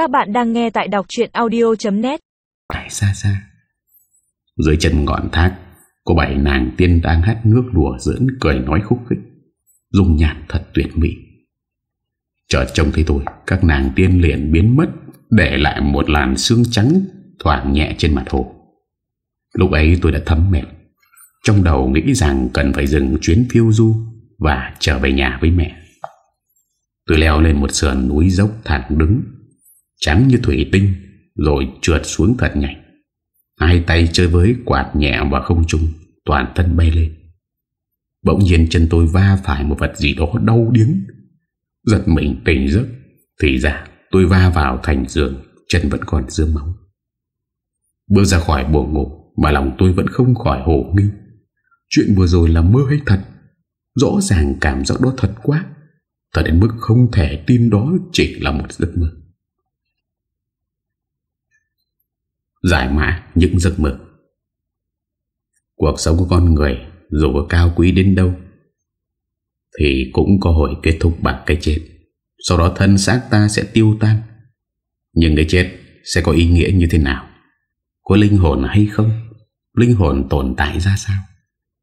Các bạn đang nghe tại đọc chuyện audio.net Lại xa xa Dưới chân ngọn thác, Có bảy nàng tiên đang hát nước đùa Dưỡng cười nói khúc khích Dùng nhạt thật tuyệt mỹ. Chợt trông thấy tôi, Các nàng tiên liền biến mất, Để lại một làn xương trắng Thoảng nhẹ trên mặt hồ. Lúc ấy tôi đã thấm mệt, Trong đầu nghĩ rằng cần phải dừng chuyến phiêu du Và trở về nhà với mẹ. Tôi leo lên một sườn núi dốc thẳng đứng Trắng như thủy tinh, Rồi trượt xuống thật nhanh Hai tay chơi với quạt nhẹ và không trung, Toàn thân bay lên. Bỗng nhiên chân tôi va phải một vật gì đó đau điếng. Giật mình tỉnh giấc, Thì ra tôi va vào thành giường, Chân vẫn còn dương máu. Bước ra khỏi buồng ngủ Mà lòng tôi vẫn không khỏi hổ nghi. Chuyện vừa rồi là mơ hay thật? Rõ ràng cảm giác đó thật quá. Thật đến mức không thể tin đó chỉ là một giấc mơ. Giải mã những giấc mơ. Cuộc sống của con người Dù có cao quý đến đâu, Thì cũng có hồi kết thúc bằng cái chết. Sau đó thân xác ta sẽ tiêu tan. Nhưng cái chết sẽ có ý nghĩa như thế nào? Có linh hồn hay không? Linh hồn tồn tại ra sao?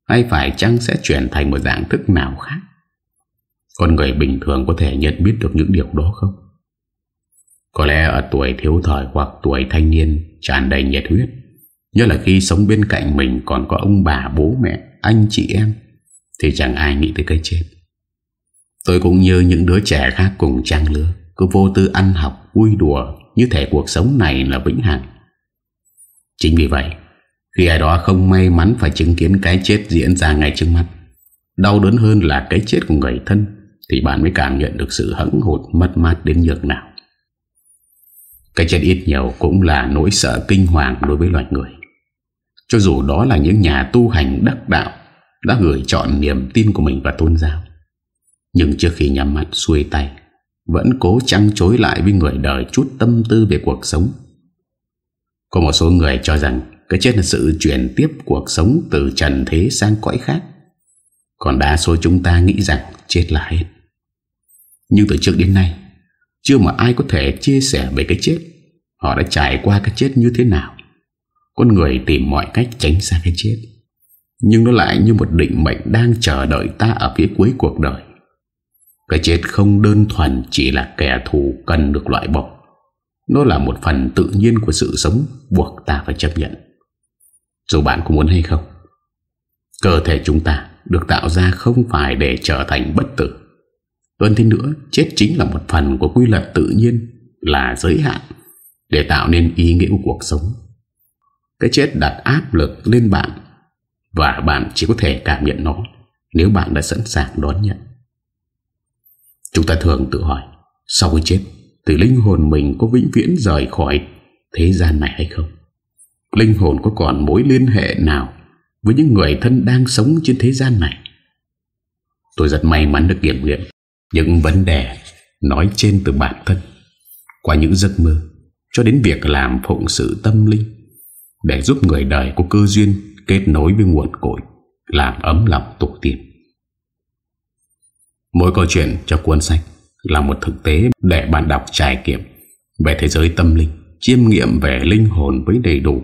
Hay phải chăng sẽ chuyển thành một dạng thức nào khác? Con người bình thường có thể nhận biết được những điều đó không? Có lẽ ở tuổi thiếu thời hoặc tuổi thanh niên tràn đầy nhiệt huyết. Nhất là khi sống bên cạnh mình còn có ông bà, bố mẹ, anh chị em Thì chẳng ai nghĩ tới cái chết. Tôi cũng như những đứa trẻ khác cùng trang lứa Cứ vô tư ăn học, vui đùa Như thể cuộc sống này là vĩnh hằng. Chính vì vậy Khi ai đó không may mắn phải chứng kiến cái chết diễn ra ngay trước mắt Đau đớn hơn là cái chết của người thân Thì bạn mới cảm nhận được sự hững hụt mất mát đến nhược nào cái chết ít nhiều cũng là nỗi sợ kinh hoàng đối với loài người. Cho dù đó là những nhà tu hành đắc đạo, Đã gửi chọn niềm tin của mình và tôn giáo. Nhưng trước khi nhắm mắt xuôi tay, Vẫn cố trăng chối lại với người đời chút tâm tư về cuộc sống. Có một số người cho rằng Cái chết là sự chuyển tiếp cuộc sống từ trần thế sang cõi khác. Còn đa số chúng ta nghĩ rằng chết là hết. Nhưng từ trước đến nay chưa mà ai có thể chia sẻ về cái chết. Họ đã trải qua cái chết như thế nào. Con người tìm mọi cách tránh xa cái chết. Nhưng nó lại như một định mệnh đang chờ đợi ta ở phía cuối cuộc đời. Cái chết không đơn thuần chỉ là kẻ thù cần được loại bỏ. Nó là một phần tự nhiên của sự sống buộc ta phải chấp nhận. Dù bạn có muốn hay không, Cơ thể chúng ta được tạo ra không phải để trở thành bất tử hơn thế nữa, Chết chính là một phần của quy luật tự nhiên, Là giới hạn, Để tạo nên ý nghĩa của cuộc sống. Cái chết đặt áp lực lên bạn, Và bạn chỉ có thể cảm nhận nó Nếu bạn đã sẵn sàng đón nhận. Chúng ta thường tự hỏi, Sau khi chết, Thì linh hồn mình có vĩnh viễn rời khỏi Thế gian này hay không? Linh hồn có còn mối liên hệ nào Với những người thân đang sống trên thế gian này? Tôi rất may mắn được kiểm nghiệm những vấn đề nói trên từ bản thân qua những giấc mơ cho đến việc làm phụng sự tâm linh để giúp người đời có cơ duyên kết nối với nguồn cội làm ấm lòng tổ tiên. Mỗi câu chuyện cho cuốn sách là một thực tế để bạn đọc trải nghiệm về thế giới tâm linh, chiêm nghiệm về linh hồn với đầy đủ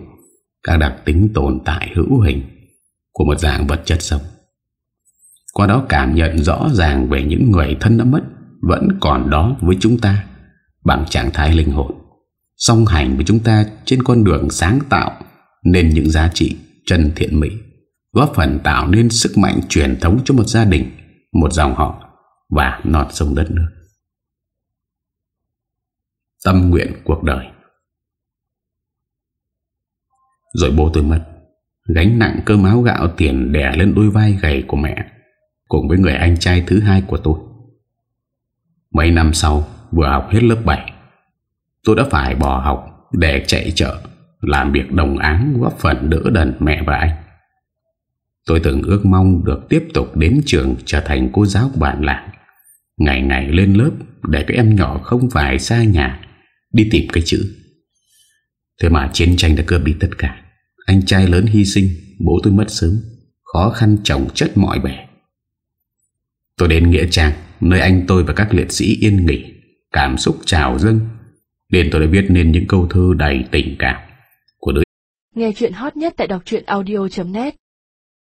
các đặc tính tồn tại hữu hình của một dạng vật chất sống. Qua đó cảm nhận rõ ràng về những người thân đã mất, Vẫn còn đó với chúng ta. Bằng trạng thái linh hồn, Song hành với chúng ta trên con đường sáng tạo Nên những giá trị chân thiện mỹ, Góp phần tạo nên sức mạnh truyền thống cho một gia đình, Một dòng họ Và nọt sông đất nước. Tâm nguyện cuộc đời. Rồi bố tôi mất, Gánh nặng cơm áo gạo tiền đè lên đôi vai gầy của mẹ. Cùng với người anh trai thứ hai của tôi Mấy năm sau Vừa học hết lớp 7 Tôi đã phải bỏ học Để chạy chợ Làm việc đồng áng góp phần đỡ đần mẹ và anh Tôi từng ước mong được tiếp tục đến trường trở thành cô giáo của bản làng Ngày ngày lên lớp để các em nhỏ không phải xa nhà đi tìm cái chữ. Thế mà chiến tranh đã cướp đi tất cả. Anh trai lớn hy sinh, bố tôi mất sớm, khó khăn chồng chất mọi bề. Tôi đến Nghĩa Trang, Nơi anh tôi và các liệt sĩ yên nghỉ, Cảm xúc trào dâng. Nên tôi đã viết nên những câu thư đầy tình cảm của đứa Nghe chuyện hot nhất tại đọc audio.net